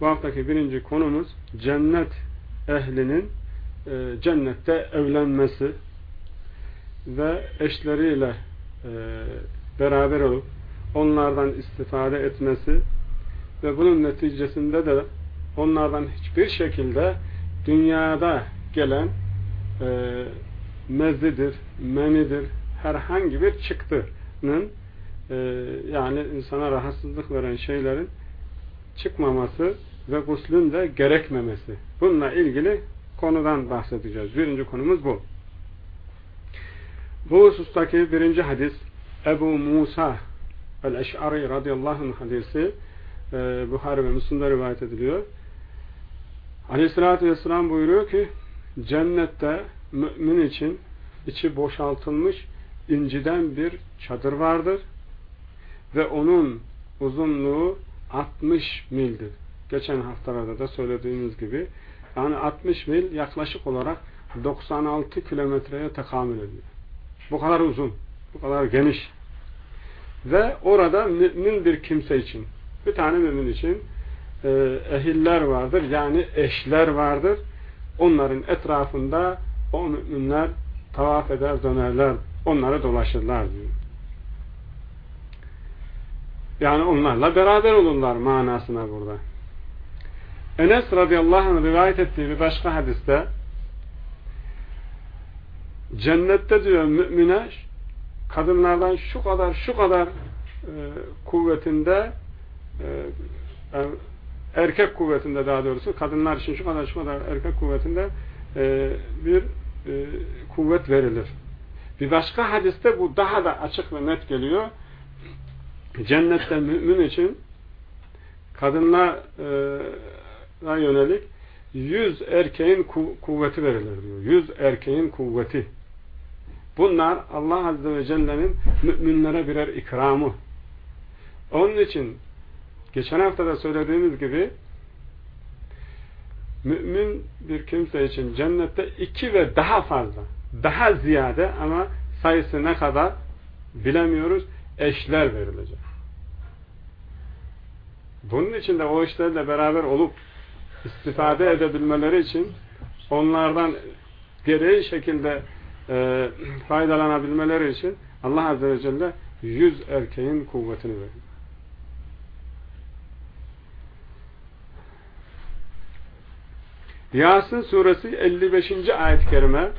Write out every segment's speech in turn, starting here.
Bu haftaki birinci konumuz cennet ehlinin e, cennette evlenmesi ve eşleriyle e, beraber olup onlardan istifade etmesi ve bunun neticesinde de onlardan hiçbir şekilde dünyada gelen e, mezzidir, menidir, herhangi bir çıktının e, yani insana rahatsızlık veren şeylerin çıkmaması ve guslün de gerekmemesi. Bununla ilgili konudan bahsedeceğiz. Birinci konumuz bu. Bu husustaki birinci hadis Ebu Musa el-Eş'ari radıyallahu anh hadisi e, Buhari ve Müslim'de rivayet ediliyor. Aleyhissalatü vesselam buyuruyor ki cennette mümin için içi boşaltılmış inciden bir çadır vardır ve onun uzunluğu 60 mildir. Geçen haftalarda da söylediğimiz gibi yani 60 mil yaklaşık olarak 96 kilometreye tekamül ediyor. Bu kadar uzun, bu kadar geniş. Ve orada mümin bir kimse için, bir tane mümin için e, ehiller vardır, yani eşler vardır. Onların etrafında o müminler tavaf eder, dönerler, onları dolaşırlar diyor. Yani onlarla beraber olurlar manasına burada. Enes radıyallahu anh rivayet ettiği bir başka hadiste cennette diyor mümine kadınlardan şu kadar şu kadar e, kuvvetinde e, erkek kuvvetinde daha doğrusu kadınlar için şu kadar şu kadar erkek kuvvetinde e, bir e, kuvvet verilir. Bir başka hadiste bu daha da açık ve net geliyor. Cennette mümin için kadınlara yönelik yüz erkeğin kuvveti verilir diyor. Yüz erkeğin kuvveti. Bunlar Allah Azze ve Celle'nin müminlere birer ikramı. Onun için geçen hafta da söylediğimiz gibi mümin bir kimse için cennette iki ve daha fazla, daha ziyade ama sayısı ne kadar bilemiyoruz, eşler verilecek. Bunun için de o eşlerle beraber olup istifade edebilmeleri için onlardan gereği şekilde e, faydalanabilmeleri için Allah Azze ve Celle yüz erkeğin kuvvetini veriyor. Yasin suresi 55. ayet-i kerime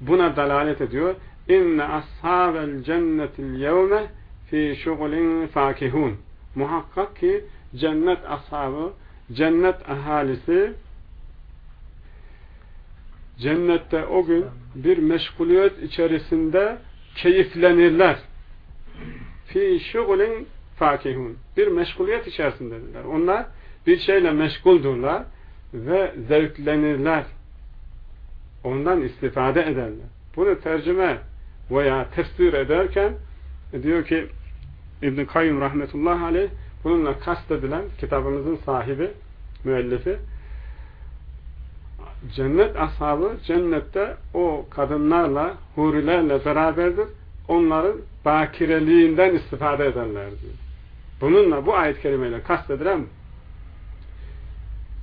buna dalalet ediyor. İnne ashabel cennetil yevme fi şugulin fakihun. Muhakkak ki cennet ashabı, cennet ahalisi cennette o gün bir meşguliyet içerisinde keyiflenirler. Fi şugulin fakihun. Bir meşguliyet içerisindedirler. Onlar bir şeyle meşguldurlar ve zevklenirler. Ondan istifade ederler. Bunu tercüme veya tefsir ederken diyor ki İbn-i Kayyum rahmetullahi aleyh bununla kastedilen kitabımızın sahibi müellifi cennet ashabı cennette o kadınlarla hurilerle beraberdir. Onların bakireliğinden istifade ederler diyor. Bununla bu ayet kelimeyle kastedilen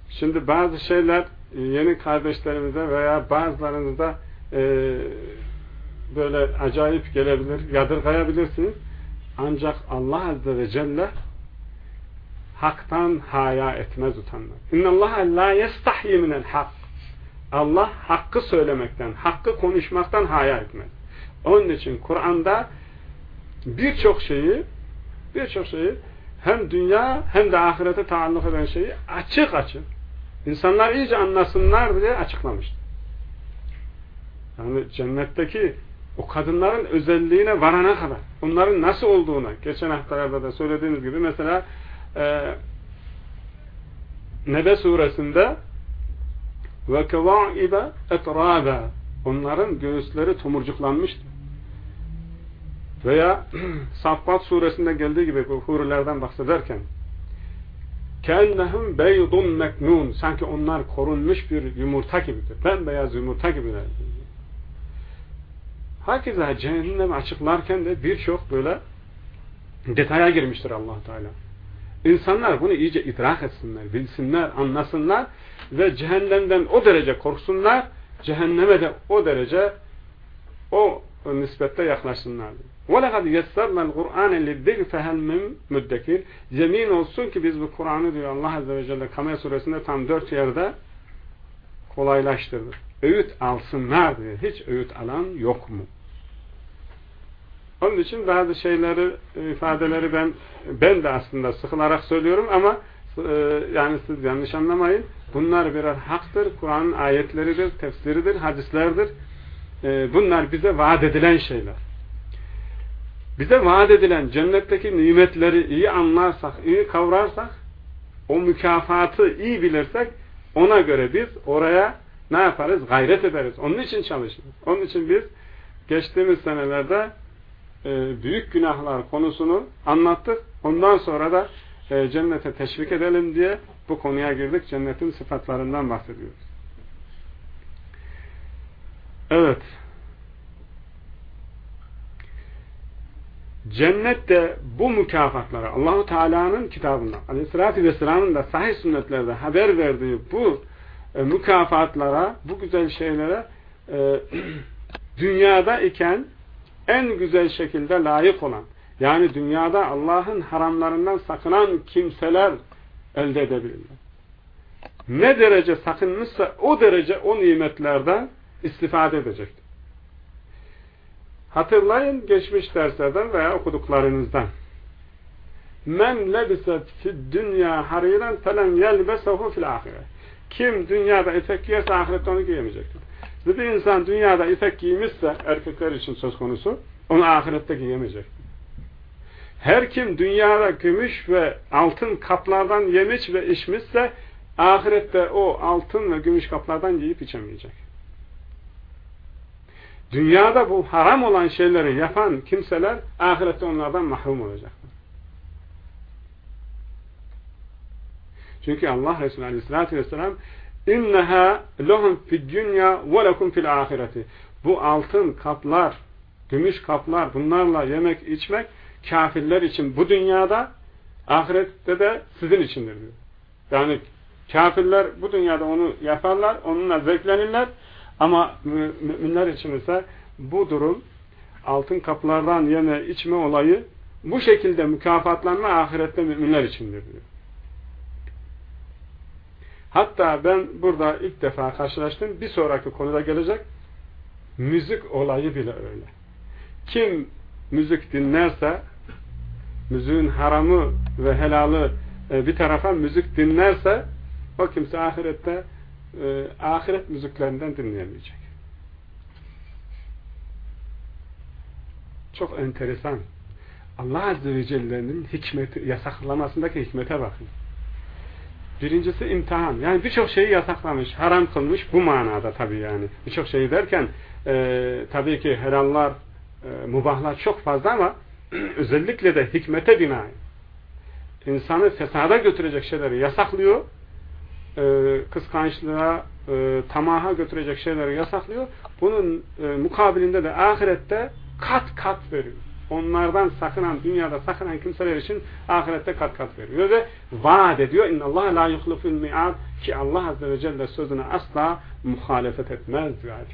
Şimdi bazı şeyler e, yeni kardeşlerimize veya bazılarınızda e, böyle acayip gelebilir, yadırgayabilirsiniz. Ancak Allah Azze ve Celle haktan haya etmez utanmaz. İnnallâhe la yestahyi minel hak. Allah hakkı söylemekten, hakkı konuşmaktan haya etmez. Onun için Kur'an'da birçok şeyi birçok şeyi hem dünya hem de ahirete taalluk eden şeyi açık açık İnsanlar iyice anlasınlar diye açıklamıştır. Yani cennetteki o kadınların özelliğine varana kadar, onların nasıl olduğuna, geçen haftalarda da söylediğimiz gibi mesela e, Nebe suresinde ve kevaibe etrabe onların göğüsleri tomurcuklanmıştı. Veya Saffat suresinde geldiği gibi bu hurilerden bahsederken Kennehum beydun meknun. Sanki onlar korunmuş bir yumurta gibidir. Bembeyaz yumurta gibiler. Hakeza cehennem açıklarken de birçok böyle detaya girmiştir allah Teala. İnsanlar bunu iyice idrak etsinler, bilsinler, anlasınlar ve cehennemden o derece korksunlar, cehenneme de o derece o nispette yaklaşsınlar. وَلَقَدْ يَسَّرْنَا الْقُرْآنَ لِذِّكْرِ فَهَلْ مِنْ müddekir Yemin olsun ki biz bu Kur'an'ı diyor Allah Azze ve Celle Kamer suresinde tam dört yerde kolaylaştırdık. Öğüt alsınlar diye. Hiç öğüt alan yok mu? Onun için bazı şeyleri, ifadeleri ben ben de aslında sıkılarak söylüyorum ama e, yani siz yanlış anlamayın. Bunlar birer haktır. Kur'an'ın ayetleridir, tefsiridir, hadislerdir. E, bunlar bize vaat edilen şeyler. Bize vaat edilen cennetteki nimetleri iyi anlarsak, iyi kavrarsak, o mükafatı iyi bilirsek, ona göre biz oraya ne yaparız? Gayret ederiz. Onun için çalışırız. Onun için biz geçtiğimiz senelerde e, büyük günahlar konusunu anlattık. Ondan sonra da e, cennete teşvik edelim diye bu konuya girdik. Cennetin sıfatlarından bahsediyoruz. Evet. Cennette bu mükafatlara Allahu Teala'nın kitabında Aleyhisselatü Vesselam'ın da sahih sünnetlerde haber verdiği bu e, mükafatlara, bu güzel şeylere e, dünyada iken en güzel şekilde layık olan yani dünyada Allah'ın haramlarından sakınan kimseler elde edebilirler. Ne derece sakınmışsa o derece o nimetlerden istifade edecektir. Hatırlayın geçmiş derslerden veya okuduklarınızdan. Men lebiset fid dünya hariren felen yelbesehu fil ahire. Kim dünyada etek giyerse ahirette onu giyemeyecektir. Bir insan dünyada ipek giymişse erkekler için söz konusu onu ahirette giyemeyecek. Her kim dünyada gümüş ve altın kaplardan yemiş ve içmişse ahirette o altın ve gümüş kaplardan giyip içemeyecek. Dünyada bu haram olan şeyleri yapan kimseler ahirette onlardan mahrum olacaklar. Çünkü Allah Resulü Aleyhisselatü Vesselam inneha lehum fid dünya ve lekum fil ahireti. Bu altın kaplar, gümüş kaplar bunlarla yemek içmek kafirler için bu dünyada ahirette de sizin içindir diyor. Yani kafirler bu dünyada onu yaparlar, onunla zevklenirler ama müminler için ise bu durum altın kaplardan yeme içme olayı bu şekilde mükafatlanma ahirette müminler içindir diyor. Hatta ben burada ilk defa karşılaştım. Bir sonraki konuda gelecek. Müzik olayı bile öyle. Kim müzik dinlerse müziğin haramı ve helalı e, bir tarafa müzik dinlerse o kimse ahirette e, ahiret müziklerinden dinleyemeyecek. Çok enteresan. Allah Azze ve Celle'nin hikmeti, yasaklamasındaki hikmete bakın. Birincisi imtihan. Yani birçok şeyi yasaklamış, haram kılmış bu manada tabii yani. Birçok şeyi derken e, tabii ki helallar, e, mubahlar çok fazla ama özellikle de hikmete binaen insanı fesada götürecek şeyleri yasaklıyor. E, kıskançlığa, e, tamaha götürecek şeyleri yasaklıyor. Bunun e, mukabilinde de ahirette kat kat veriyor onlardan sakınan, dünyada sakınan kimseler için ahirette kat kat veriyor ve vaat ediyor. İnna Allah la yuhliful mi'ad ki Allah Azze ve Celle sözüne asla muhalefet etmez diyor ayet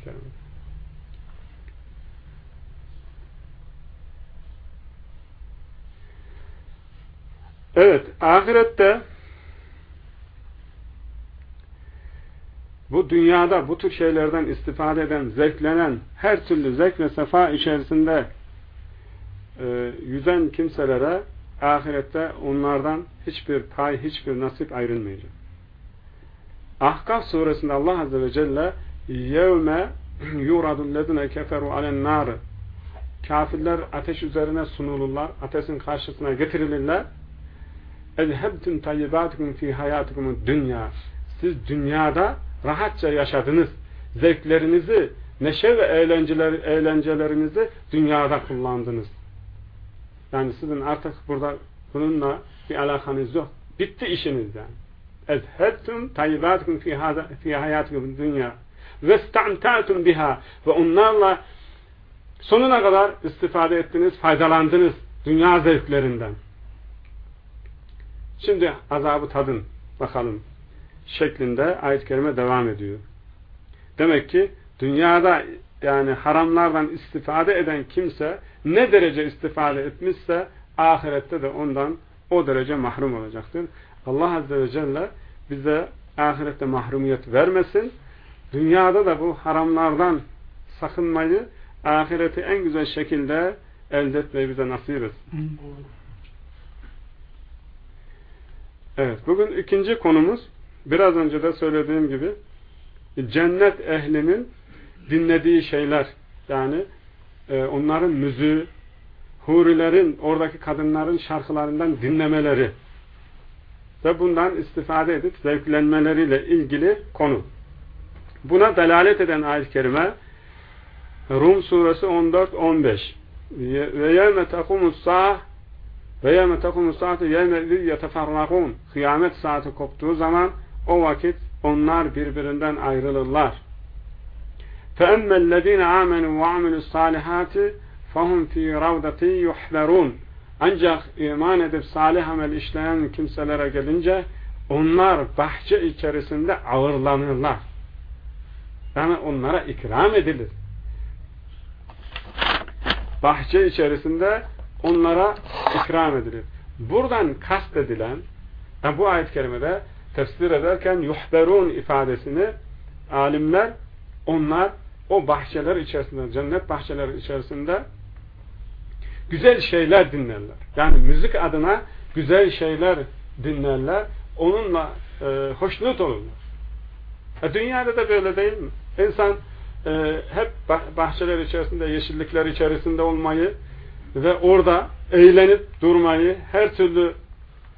Evet, ahirette bu dünyada bu tür şeylerden istifade eden, zevklenen, her türlü zevk ve sefa içerisinde e, yüzen kimselere ahirette onlardan hiçbir pay, hiçbir nasip ayrılmayacak. Ahkaf suresinde Allah Azze ve Celle yevme yuradul lezine keferu alen nar. Kafirler ateş üzerine sunulurlar ateşin karşısına getirilirler. Ezhebtüm tayyibatikum fi hayatikum dünya siz dünyada rahatça yaşadınız. Zevklerinizi neşe ve eğlenceler, eğlencelerinizi dünyada kullandınız yani sizin artık burada bununla bir alakanız yok. Bitti işiniz yani. Ezhettum tayyibatukum fi hayatikum dünya ve istamta'tum biha ve onlarla sonuna kadar istifade ettiniz, faydalandınız dünya zevklerinden. Şimdi azabı tadın bakalım şeklinde ayet-i kerime devam ediyor. Demek ki dünyada yani haramlardan istifade eden kimse ne derece istifade etmişse ahirette de ondan o derece mahrum olacaktır. Allah Azze ve Celle bize ahirette mahrumiyet vermesin. Dünyada da bu haramlardan sakınmayı ahireti en güzel şekilde elde etmeyi bize nasip etsin. Evet, bugün ikinci konumuz biraz önce de söylediğim gibi cennet ehlinin dinlediği şeyler yani e, onların müziği hurilerin, oradaki kadınların şarkılarından dinlemeleri ve bundan istifade edip zevklenmeleriyle ilgili konu. Buna delalet eden ayet-i kerime Rum suresi 14-15 ve yevme tekumus sa'h ve yevme tekumus sa'hte yevme yeteferrakun kıyamet saati koptuğu zaman o vakit onlar birbirinden ayrılırlar. فَاَمَّا الَّذ۪ينَ آمَنُوا وَعَمِلُوا الصَّالِحَاتِ فَهُمْ ف۪ي رَوْدَةٍ يُحْذَرُونَ Ancak iman edip salih amel işleyen kimselere gelince onlar bahçe içerisinde ağırlanırlar. Yani onlara ikram edilir. Bahçe içerisinde onlara ikram edilir. Buradan kastedilen yani bu ayet-i kerimede tefsir ederken yuhberun ifadesini alimler onlar o bahçeler içerisinde, cennet bahçeleri içerisinde güzel şeyler dinlerler. Yani müzik adına güzel şeyler dinlerler. Onunla e, hoşnut olurlar. E, dünyada da böyle değil mi? İnsan e, hep bahçeler içerisinde, yeşillikler içerisinde olmayı ve orada eğlenip durmayı, her türlü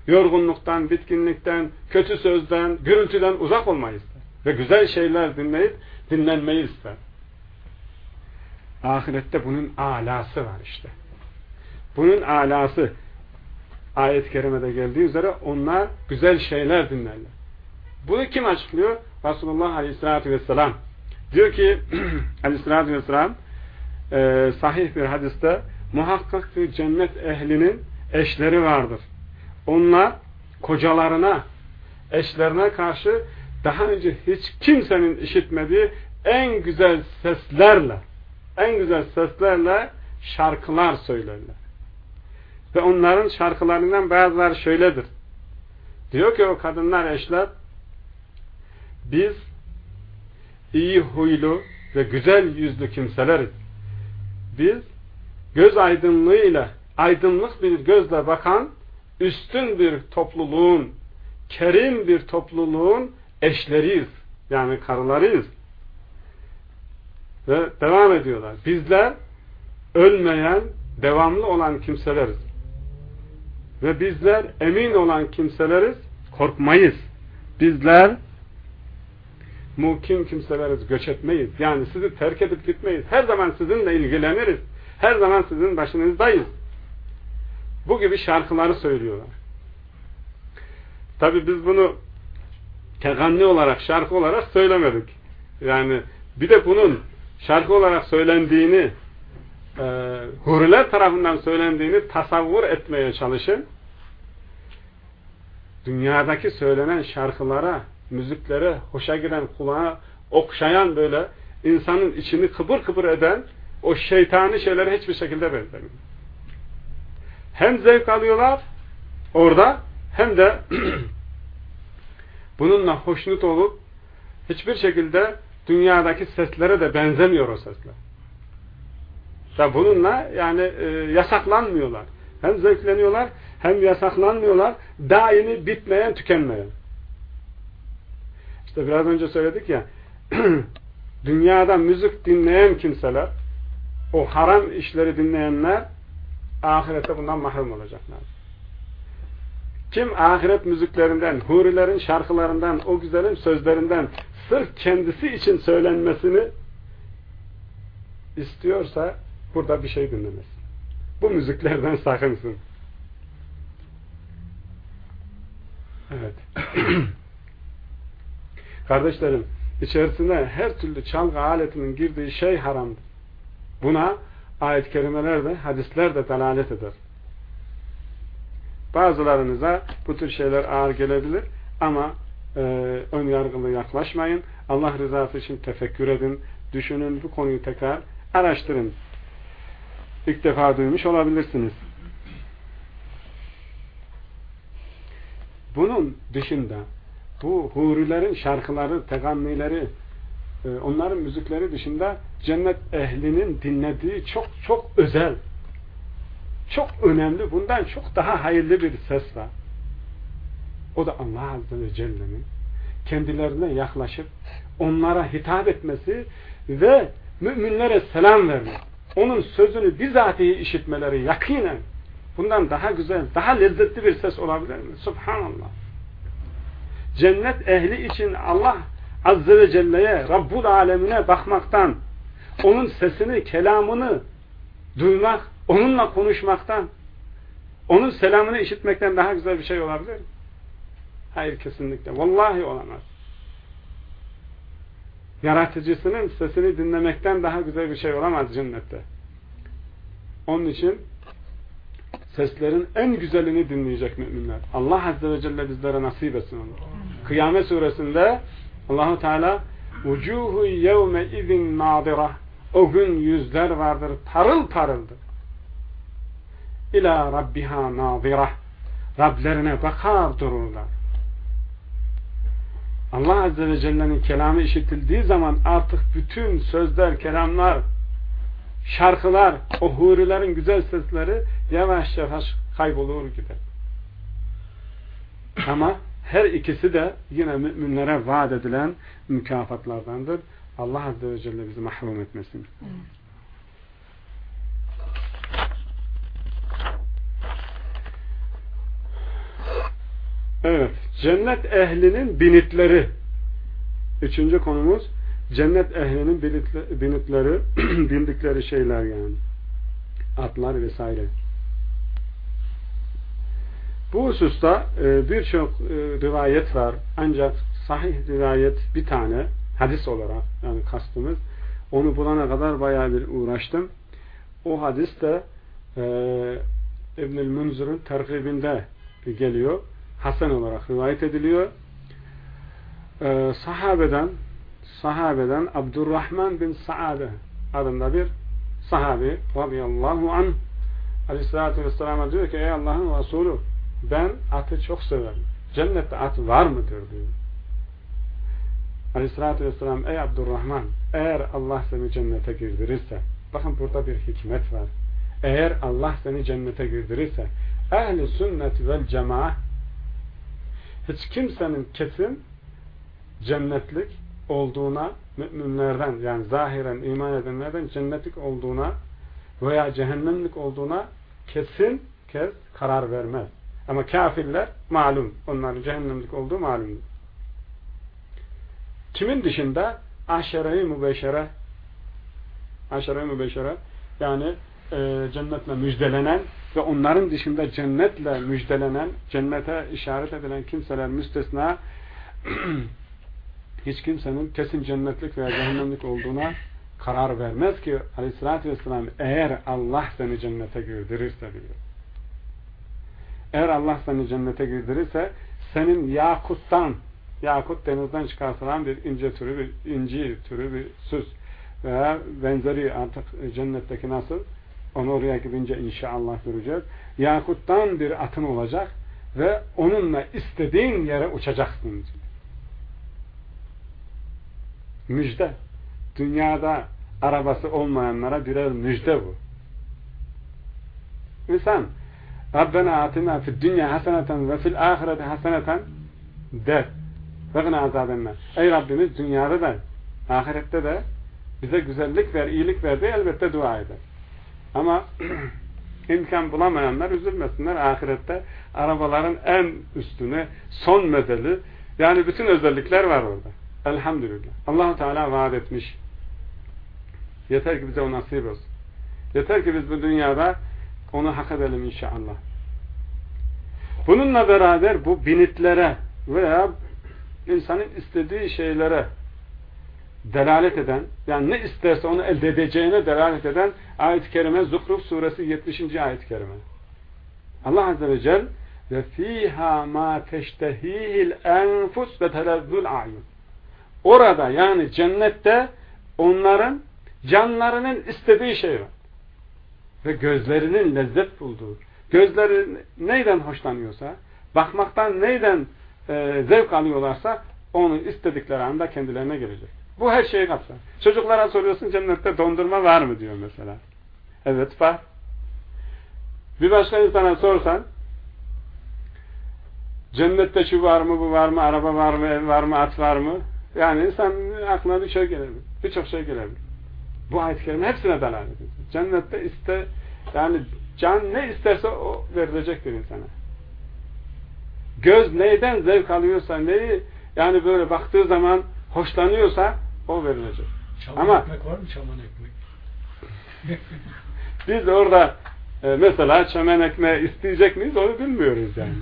yorgunluktan, bitkinlikten, kötü sözden, gürültüden uzak olmayı ister. Ve güzel şeyler dinleyip dinlenmeyi ister. Ahirette bunun alası var işte. Bunun alası ayet-i kerimede geldiği üzere onlar güzel şeyler dinlerler. Bunu kim açıklıyor? Resulullah Aleyhisselatü Vesselam. Diyor ki Aleyhisselatü Vesselam e, sahih bir hadiste muhakkak ki cennet ehlinin eşleri vardır. Onlar kocalarına, eşlerine karşı daha önce hiç kimsenin işitmediği en güzel seslerle, en güzel seslerle şarkılar söylerler. Ve onların şarkılarından bazıları şöyledir. Diyor ki o kadınlar eşler biz iyi huylu ve güzel yüzlü kimseleriz. Biz göz aydınlığıyla aydınlık bir gözle bakan üstün bir topluluğun kerim bir topluluğun eşleriyiz. Yani karılarıyız. Ve devam ediyorlar. Bizler ölmeyen, devamlı olan kimseleriz. Ve bizler emin olan kimseleriz, korkmayız. Bizler mukim kimseleriz, göç etmeyiz. Yani sizi terk edip gitmeyiz. Her zaman sizinle ilgileniriz. Her zaman sizin başınızdayız. Bu gibi şarkıları söylüyorlar. Tabi biz bunu teganni olarak, şarkı olarak söylemedik. Yani bir de bunun şarkı olarak söylendiğini e, huriler tarafından söylendiğini tasavvur etmeye çalışın. Dünyadaki söylenen şarkılara, müziklere, hoşa giden kulağa okşayan böyle insanın içini kıpır kıpır eden o şeytani şeylere hiçbir şekilde benzemiyor. Hem zevk alıyorlar orada hem de bununla hoşnut olup hiçbir şekilde dünyadaki seslere de benzemiyor o sesler. Ve bununla yani e, yasaklanmıyorlar. Hem zevkleniyorlar hem yasaklanmıyorlar. Daimi bitmeyen, tükenmeyen. İşte biraz önce söyledik ya dünyada müzik dinleyen kimseler o haram işleri dinleyenler ahirette bundan mahrum olacaklar. Kim ahiret müziklerinden, hurilerin şarkılarından, o güzelim sözlerinden sırf kendisi için söylenmesini istiyorsa burada bir şey dinlemez. Bu müziklerden sakınsın. Evet. Kardeşlerim, içerisine her türlü çalgı aletinin girdiği şey haramdır. Buna ayet-i kerimeler de, hadisler de delalet eder. Bazılarınıza bu tür şeyler ağır gelebilir ama e, ön yargılı yaklaşmayın. Allah rızası için tefekkür edin, düşünün, bu konuyu tekrar araştırın. İlk defa duymuş olabilirsiniz. Bunun dışında bu hurilerin şarkıları, tegannileri, e, onların müzikleri dışında cennet ehlinin dinlediği çok çok özel, çok önemli, bundan çok daha hayırlı bir ses var. O da Allah Azze ve Celle'nin kendilerine yaklaşıp onlara hitap etmesi ve müminlere selam vermek. Onun sözünü bizatihi işitmeleri yakinen bundan daha güzel, daha lezzetli bir ses olabilir mi? Subhanallah. Cennet ehli için Allah Azze ve Celle'ye, Rabbul Alemine bakmaktan, onun sesini, kelamını duymak, onunla konuşmaktan, onun selamını işitmekten daha güzel bir şey olabilir? Hayır kesinlikle. Vallahi olamaz. Yaratıcısının sesini dinlemekten daha güzel bir şey olamaz cennette. Onun için seslerin en güzelini dinleyecek müminler. Allah Azze ve Celle bizlere nasip etsin onu. Kıyamet suresinde Allahu Teala Vucuhu yevme izin nadira O gün yüzler vardır parıl parıldır. İla rabbiha nadira Rablerine bakar dururlar. Allah Azze ve Celle'nin kelamı işitildiği zaman artık bütün sözler, kelamlar, şarkılar, o hurilerin güzel sesleri yavaş yavaş kaybolur gider. Ama her ikisi de yine müminlere vaat edilen mükafatlardandır. Allah Azze ve Celle bizi mahrum etmesin. Evet. Cennet ehlinin binitleri. Üçüncü konumuz cennet ehlinin binitleri, bindikleri şeyler yani. Atlar vesaire. Bu hususta e, birçok e, rivayet var. Ancak sahih rivayet bir tane hadis olarak yani kastımız onu bulana kadar bayağı bir uğraştım. O hadis de e, İbnül Munzur'un terkibinde geliyor. Hasan olarak rivayet ediliyor. E, sahabeden sahabeden Abdurrahman bin Saade adında bir sahabi radıyallahu anh aleyhissalatü vesselam'a diyor ki ey Allah'ın Resulü ben atı çok severim. Cennette at var mıdır diyor. Aleyhissalatü vesselam ey Abdurrahman eğer Allah seni cennete girdirirse bakın burada bir hikmet var. Eğer Allah seni cennete girdirirse ehli sünnet vel cemaat hiç kimsenin kesin cennetlik olduğuna müminlerden yani zahiren iman edenlerden cennetlik olduğuna veya cehennemlik olduğuna kesin kez karar vermez. Ama kafirler malum. Onların cehennemlik olduğu malum. Kimin dışında? Aşere-i mübeşere aşere-i mübeşere yani e, cennetle müjdelenen ve onların dışında cennetle müjdelenen, cennete işaret edilen kimseler müstesna hiç kimsenin kesin cennetlik veya cehennemlik olduğuna karar vermez ki aleyhissalatü vesselam eğer Allah seni cennete girdirirse diyor. Eğer Allah seni cennete girdirirse senin yakuttan yakut denizden çıkartılan bir ince türü bir inci türü bir süs veya benzeri artık cennetteki nasıl onu oraya gidince inşallah göreceğiz. Yakuttan bir atın olacak ve onunla istediğin yere uçacaksın. Müjde. Dünyada arabası olmayanlara birer müjde bu. İnsan Rabbena atina fid dünya haseneten ve fil ahirete haseneten der. Ve gına azabenler. Ey Rabbimiz dünyada da ahirette de bize güzellik ver, iyilik ver diye elbette dua eder. Ama imkan bulamayanlar üzülmesinler. Ahirette arabaların en üstüne son medeli yani bütün özellikler var orada. Elhamdülillah. Allahu Teala vaat etmiş. Yeter ki bize o nasip olsun. Yeter ki biz bu dünyada onu hak edelim inşallah. Bununla beraber bu binitlere veya insanın istediği şeylere delalet eden, yani ne isterse onu elde edeceğine delalet eden ayet-i kerime Zuhruf suresi 70. ayet-i kerime. Allah Azze ve Celle ve fiha ma teştehihil enfus ve telezzul ayun. Orada yani cennette onların canlarının istediği şey var. Ve gözlerinin lezzet bulduğu, gözleri neyden hoşlanıyorsa, bakmaktan neyden e, zevk alıyorlarsa onu istedikleri anda kendilerine gelecek. Bu her şeyi kapsar. Çocuklara soruyorsun cennette dondurma var mı diyor mesela. Evet var. Bir başka insana sorsan cennette şu var mı bu var mı araba var mı ev var mı at var mı yani insan aklına bir şey gelebilir. Birçok şey gelebilir. Bu ayet-i kerime hepsine ediyor. Cennette iste yani can ne isterse o verilecektir insana. Göz neyden zevk alıyorsa neyi yani böyle baktığı zaman hoşlanıyorsa o verilecek. Çaman Ama ekmek var mı çaman ekmek? biz orada e, mesela çemen ekmeği isteyecek miyiz onu bilmiyoruz yani.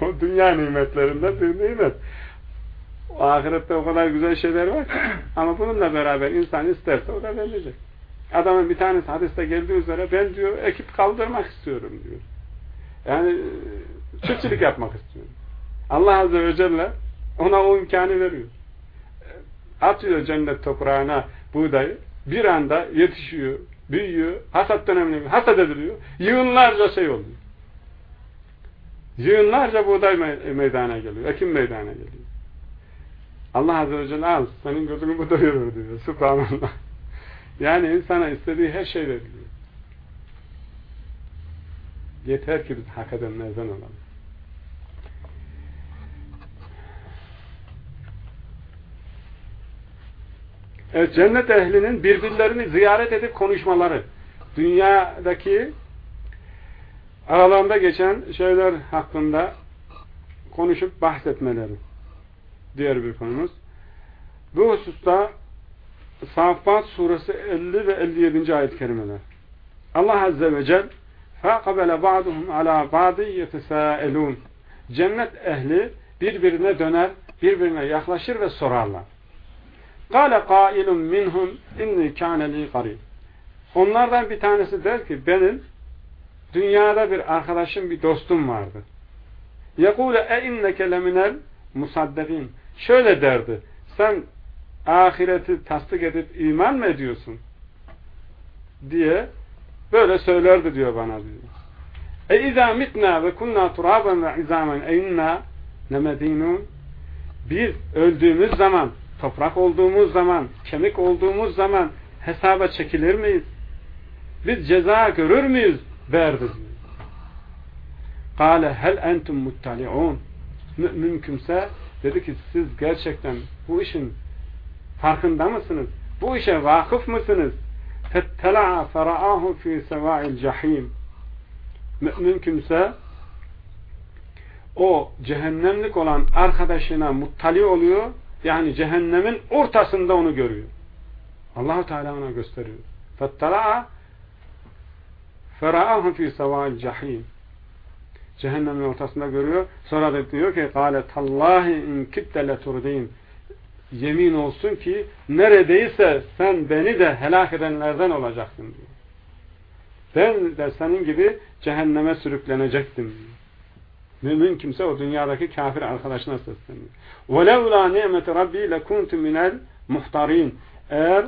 o dünya nimetlerinden bir nimet. Ahirette o kadar güzel şeyler var ama bununla beraber insan isterse o da verilecek. Adamın bir tanesi hadiste geldiği üzere ben diyor ekip kaldırmak istiyorum diyor. Yani e, çiftçilik yapmak istiyorum. Allah Azze ve Celle ona o imkanı veriyor. Atıyor cennet toprağına buğdayı. Bir anda yetişiyor, büyüyor, hasat döneminde hasat ediliyor. Yığınlarca şey oluyor. Yığınlarca buğday meydana geliyor, ekim meydana geliyor. Allah Azze ve Celle al, senin gözünü bu doyurur diyor. Subhanallah. Yani insana istediği her şey veriliyor. Yeter ki biz hak edenlerden olalım. Evet, cennet ehlinin birbirlerini ziyaret edip konuşmaları. Dünyadaki aralarında geçen şeyler hakkında konuşup bahsetmeleri. Diğer bir konumuz. Bu hususta Safat suresi 50 ve 57. ayet kerimeler. Allah Azze ve Celle فَقَبَلَ بَعْضُهُمْ عَلَى بَعْضِ يَتَسَائَلُونَ Cennet ehli birbirine döner, birbirine yaklaşır ve sorarlar. Kale kailun minhum inni kâneli garib. Onlardan bir tanesi der ki benim dünyada bir arkadaşım, bir dostum vardı. Yekule e inneke leminel musaddekin. Şöyle derdi. Sen ahireti tasdik edip iman mı ediyorsun? diye böyle söylerdi diyor bana diyor. E izâ mitnâ ve kunnâ turaben ve izâmen eynâ nemedînûn. Biz öldüğümüz zaman toprak olduğumuz zaman, kemik olduğumuz zaman hesaba çekilir miyiz? Biz ceza görür müyüz? Verdiz mi? Kale hel entum muttali'un Mümin kimse dedi ki siz gerçekten bu işin farkında mısınız? Bu işe vakıf mısınız? Fettela'a fera'ahu fi seva'il cahim Mümin kimse o cehennemlik olan arkadaşına muttali oluyor Yani cehennemin ortasında onu görüyor. Allahu Teala ona gösteriyor. فَاتَّلَعَ فَرَآهُ فِي سَوَاءِ الْجَحِيمِ Cehennemin ortasında görüyor. Sonra da diyor ki قَالَ تَاللّٰهِ اِنْ كِتَّ لَتُرْد۪ينَ yemin olsun ki neredeyse sen beni de helak edenlerden olacaksın diyor. Ben de senin gibi cehenneme sürüklenecektim diyor. Mümin kimse o dünyadaki kafir arkadaşına sesleniyor. وَلَوْ لَا نِعْمَةِ رَبِّي لَكُنْتُ مِنَ الْمُحْتَرِينَ Eğer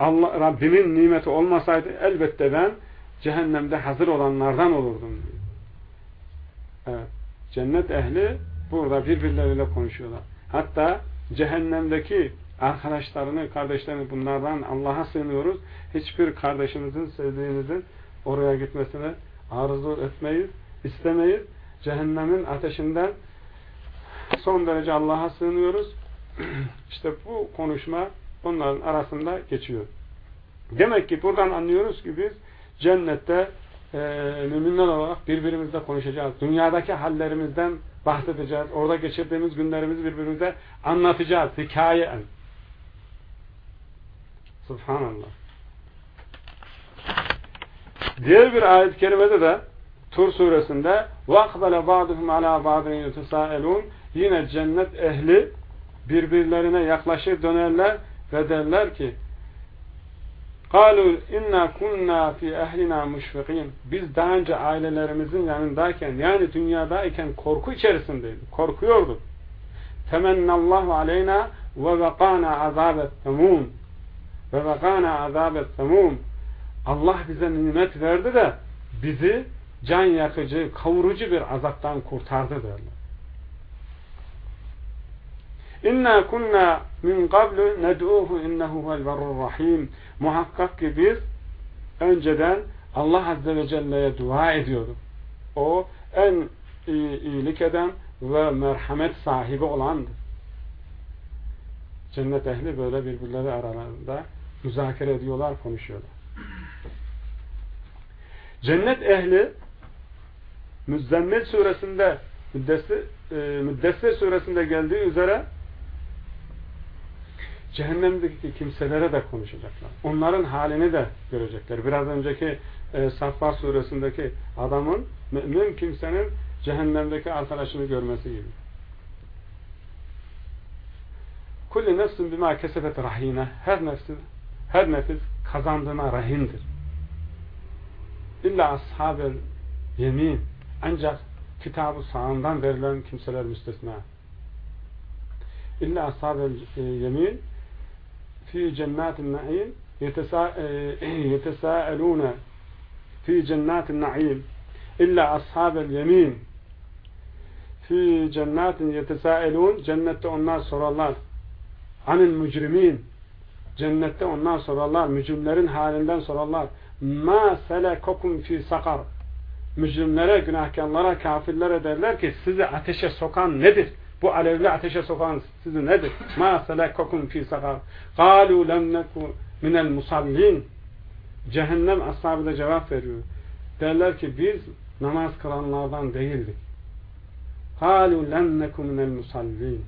Allah, Rabbimin nimeti olmasaydı elbette ben cehennemde hazır olanlardan olurdum. Evet. Cennet ehli burada birbirleriyle konuşuyorlar. Hatta cehennemdeki arkadaşlarını, kardeşlerini bunlardan Allah'a sığınıyoruz. Hiçbir kardeşinizin, sevdiğinizin oraya gitmesini arzu etmeyiz, istemeyiz. Cehennemin ateşinden son derece Allah'a sığınıyoruz. İşte bu konuşma onların arasında geçiyor. Demek ki buradan anlıyoruz ki biz cennette e, müminler olarak birbirimizle konuşacağız. Dünyadaki hallerimizden bahsedeceğiz. Orada geçirdiğimiz günlerimizi birbirimize anlatacağız. Hikaye. Subhanallah. Diğer bir ayet-i kerimede de Tur suresinde وَاَقْبَلَ بَعْضُهُمْ عَلَى بَعْضٍ يُتَسَائَلُونَ Yine cennet ehli birbirlerine yaklaşır dönerler ve derler ki قَالُوا اِنَّا كُنَّا فِي اَهْلِنَا مُشْفِقِينَ Biz daha önce ailelerimizin yanındayken yani dünyadayken korku içerisindeydik. Korkuyorduk. تَمَنَّ اللّٰهُ عَلَيْنَا وَوَقَانَا عَذَابَ الثَّمُونَ وَوَقَانَا عَذَابَ الثَّمُونَ Allah bize nimet verdi de bizi can yakıcı, kavurucu bir azaptan kurtardı derler. İnna kunna min qablu ned'uhu innehu berrur rahim. Muhakkak ki biz önceden Allah Azze ve Celle'ye dua ediyorduk. O en iyilik eden ve merhamet sahibi olandır. Cennet ehli böyle birbirleri aralarında müzakere ediyorlar, konuşuyorlar. Cennet ehli Müzzemmil suresinde e, Müddessir suresinde geldiği üzere cehennemdeki kimselere de konuşacaklar. Onların halini de görecekler. Biraz önceki e, Saffat suresindeki adamın, mümin kimsenin cehennemdeki arkadaşını görmesi gibi. Kulli nefsin bima kesebet rahine. Her nefsi, her nefis kazandığına rahindir. İlla ashabel yemin. Ancak kitabı sağından verilen kimseler müstesna. İlla ashabel e, yemin fi cennetin na'im yetesâelûne fi cennetin na'im. İlla ashabel yemin fi cennetin yetesâelûn cennette onlar sorarlar. Anil mücrimin cennette onlar sorarlar. Mücrimlerin halinden sorarlar. Ma selekokum fi sakar mücrimlere, günahkarlara, kafirlere derler ki sizi ateşe sokan nedir? Bu alevli ateşe sokan sizi nedir? Ma selekkakum fi sakar. Kalu lem neku minel musallin. Cehennem ashabı da cevap veriyor. Derler ki biz namaz kılanlardan değildik. Kalu lem neku minel musallin.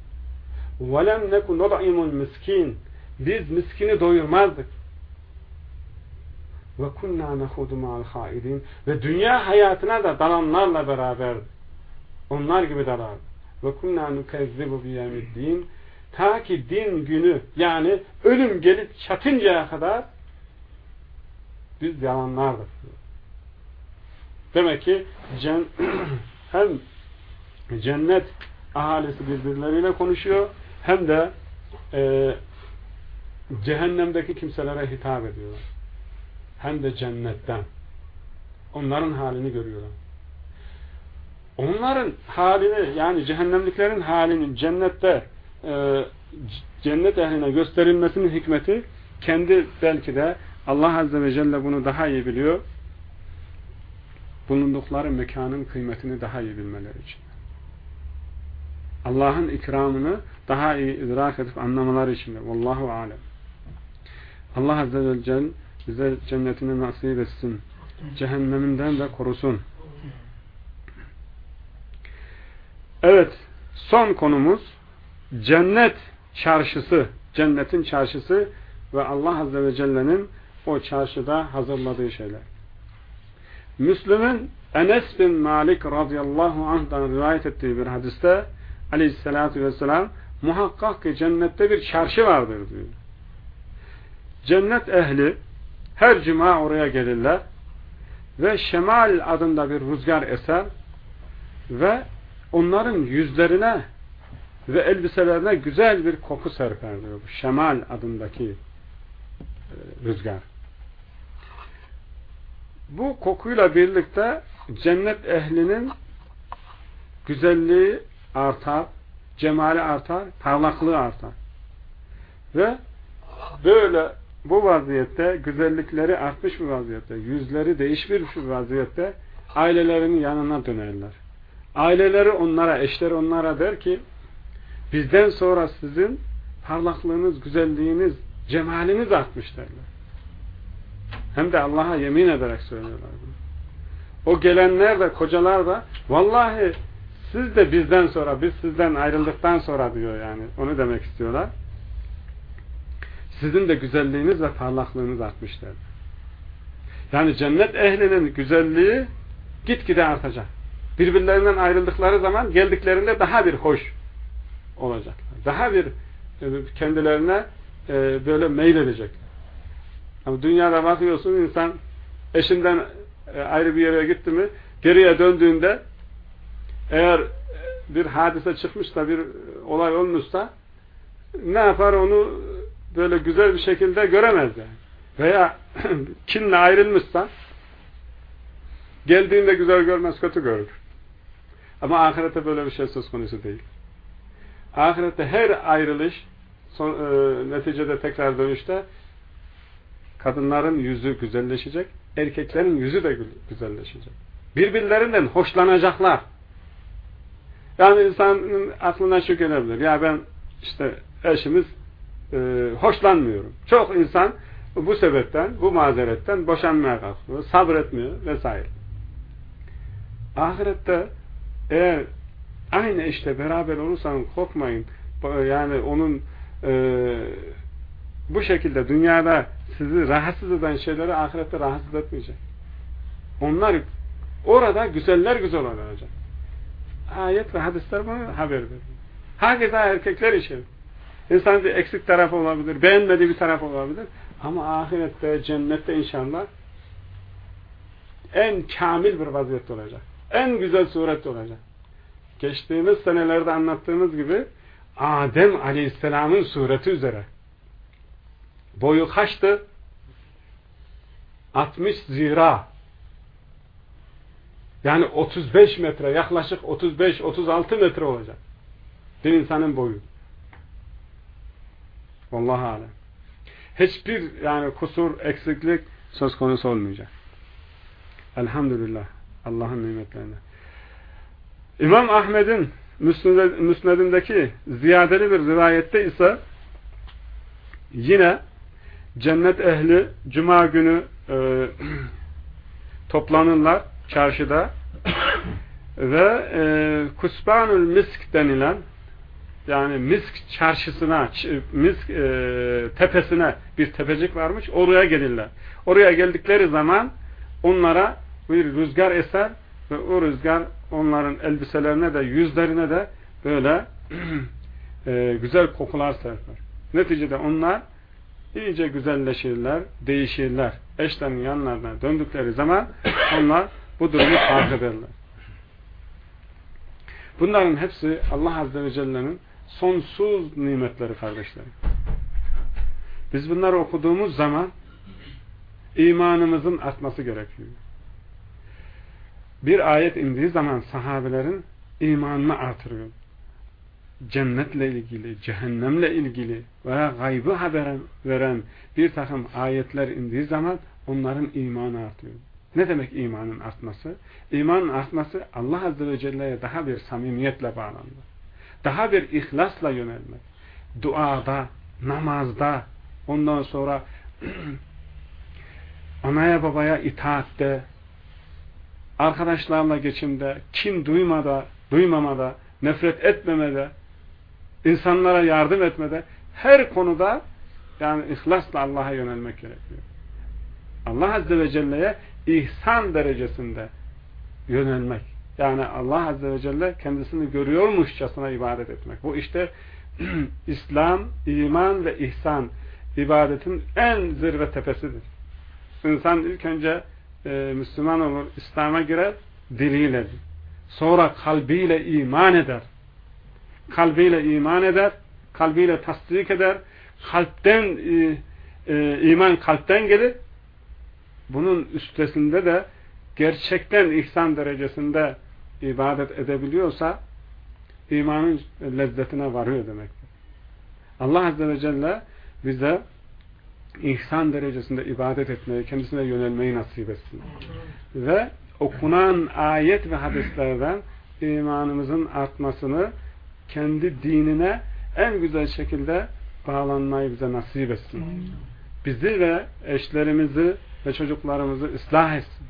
Ve lem neku nud'imul miskin. Biz miskini doyurmazdık. Ve kunna nehudu ma'al. Ve dünya hayatına da dalanlarla beraber onlar gibi dalar. Ve kunna nukezzibu biyemiddin. Ta ki din günü yani ölüm gelip çatıncaya kadar biz yalanlardık. Demek ki cen hem cennet ahalisi birbirleriyle konuşuyor hem de e, cehennemdeki kimselere hitap ediyorlar hem de cennetten. Onların halini görüyorlar. Onların halini yani cehennemliklerin halini cennette e, cennet ehline gösterilmesinin hikmeti kendi belki de Allah Azze ve Celle bunu daha iyi biliyor. Bulundukları mekanın kıymetini daha iyi bilmeleri için. Allah'ın ikramını daha iyi idrak edip anlamaları için. Vallahu alem. Allah Azze ve Celle bize cennetini nasip etsin. Cehenneminden de korusun. Evet, son konumuz cennet çarşısı, cennetin çarşısı ve Allah Azze ve Celle'nin o çarşıda hazırladığı şeyler. Müslüm'ün Enes bin Malik radıyallahu anh'dan rivayet ettiği bir hadiste aleyhissalatü vesselam muhakkak ki cennette bir çarşı vardır diyor. Cennet ehli her cuma oraya gelirler ve şemal adında bir rüzgar eser ve onların yüzlerine ve elbiselerine güzel bir koku serper diyor. Bu şemal adındaki e, rüzgar. Bu kokuyla birlikte cennet ehlinin güzelliği artar, cemali artar, parlaklığı artar. Ve böyle bu vaziyette güzellikleri artmış bir vaziyette, yüzleri değişmiş bir vaziyette ailelerinin yanına dönerler. Aileleri onlara, eşleri onlara der ki bizden sonra sizin parlaklığınız, güzelliğiniz, cemaliniz artmış derler. Hem de Allah'a yemin ederek söylüyorlar bunu. O gelenler de, kocalar da vallahi siz de bizden sonra, biz sizden ayrıldıktan sonra diyor yani. Onu demek istiyorlar sizin de güzelliğiniz ve parlaklığınız artmışlar. Yani cennet ehlinin güzelliği gitgide artacak. Birbirlerinden ayrıldıkları zaman geldiklerinde daha bir hoş olacaklar. Daha bir e, kendilerine e, böyle meyledecekler. Ama dünyada bakıyorsun insan eşinden e, ayrı bir yere gitti mi geriye döndüğünde eğer bir hadise çıkmışsa bir olay olmuşsa ne yapar onu böyle güzel bir şekilde göremez yani. Veya kinle ayrılmışsa geldiğinde güzel görmez kötü görür. Ama ahirette böyle bir şey söz konusu değil. Ahirette her ayrılış son, e, neticede tekrar dönüşte kadınların yüzü güzelleşecek, erkeklerin yüzü de güzelleşecek. Birbirlerinden hoşlanacaklar. Yani insanın aklına şu gelebilir. Ya ben işte eşimiz e, hoşlanmıyorum. Çok insan bu sebepten, bu mazeretten boşanmaya kalkıyor, sabretmiyor vesaire. Ahirette eğer aynı işte beraber olursanız korkmayın. Yani onun e, bu şekilde dünyada sizi rahatsız eden şeyleri ahirette rahatsız etmeyecek. Onlar orada güzeller güzel olacak. Ayet ve hadisler bana haber veriyor. Herkese erkekler için. İnsanın bir eksik tarafı olabilir, beğenmediği bir tarafı olabilir. Ama ahirette, cennette inşallah en kamil bir vaziyette olacak. En güzel surette olacak. Geçtiğimiz senelerde anlattığımız gibi Adem Aleyhisselam'ın sureti üzere boyu kaçtı? 60 zira yani 35 metre yaklaşık 35-36 metre olacak. Bir insanın boyu. Vallahi alem. Hiçbir yani kusur, eksiklik söz konusu olmayacak. Elhamdülillah. Allah'ın nimetlerine. İmam Ahmet'in müsnedindeki ziyadeli bir rivayette ise yine cennet ehli cuma günü e, toplanırlar çarşıda ve e, kusbanül misk denilen yani misk çarşısına misk e, tepesine bir tepecik varmış oraya gelirler. Oraya geldikleri zaman onlara bir rüzgar eser ve o rüzgar onların elbiselerine de yüzlerine de böyle e, güzel kokular serper. Neticede onlar iyice güzelleşirler, değişirler. Eşlerin yanlarına döndükleri zaman onlar bu durumu fark ederler. Bunların hepsi Allah Azze ve Celle'nin sonsuz nimetleri kardeşlerim. Biz bunları okuduğumuz zaman imanımızın artması gerekiyor. Bir ayet indiği zaman sahabelerin imanını artırıyor. Cennetle ilgili, cehennemle ilgili veya gaybı haber veren bir takım ayetler indiği zaman onların imanı artıyor. Ne demek imanın artması? İmanın artması Allah Azze ve Celle'ye daha bir samimiyetle bağlanmak. Daha bir ihlasla yönelmek. Duada, namazda, ondan sonra anaya babaya itaatte, arkadaşlarla geçimde, kim duymada, duymamada, nefret etmemede, insanlara yardım etmede, her konuda yani ihlasla Allah'a yönelmek gerekiyor. Allah Azze ve Celle'ye ihsan derecesinde yönelmek. Yani Allah Azze ve Celle kendisini görüyormuşçasına ibadet etmek. Bu işte İslam, iman ve ihsan ibadetin en zirve tepesidir. İnsan ilk önce e, Müslüman olur, İslam'a girer, diliyle. Sonra kalbiyle iman eder. Kalbiyle iman eder, kalbiyle tasdik eder, kalpten e, e, iman kalpten gelir. Bunun üstesinde de gerçekten ihsan derecesinde ibadet edebiliyorsa imanın lezzetine varıyor demektir. Allah Azze ve Celle bize ihsan derecesinde ibadet etmeyi, kendisine yönelmeyi nasip etsin. Ve okunan ayet ve hadislerden imanımızın artmasını kendi dinine en güzel şekilde bağlanmayı bize nasip etsin. Bizi ve eşlerimizi ve çocuklarımızı ıslah etsin.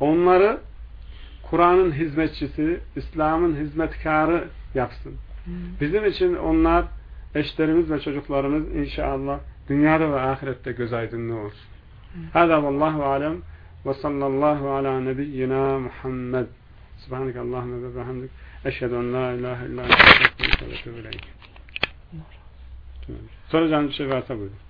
Onları Kur'an'ın hizmetçisi, İslam'ın hizmetkarı yapsın. Bizim için onlar eşlerimiz ve çocuklarımız inşallah dünyada ve ahirette göz aydınlığı olsun. Hâdâ vallahu alem ve sallallahu ala nebiyyina Muhammed. Subhaneke Allahümme ve bihamdik. Eşhedü en la ilahe illa ente Soracağınız bir şey varsa buyurun.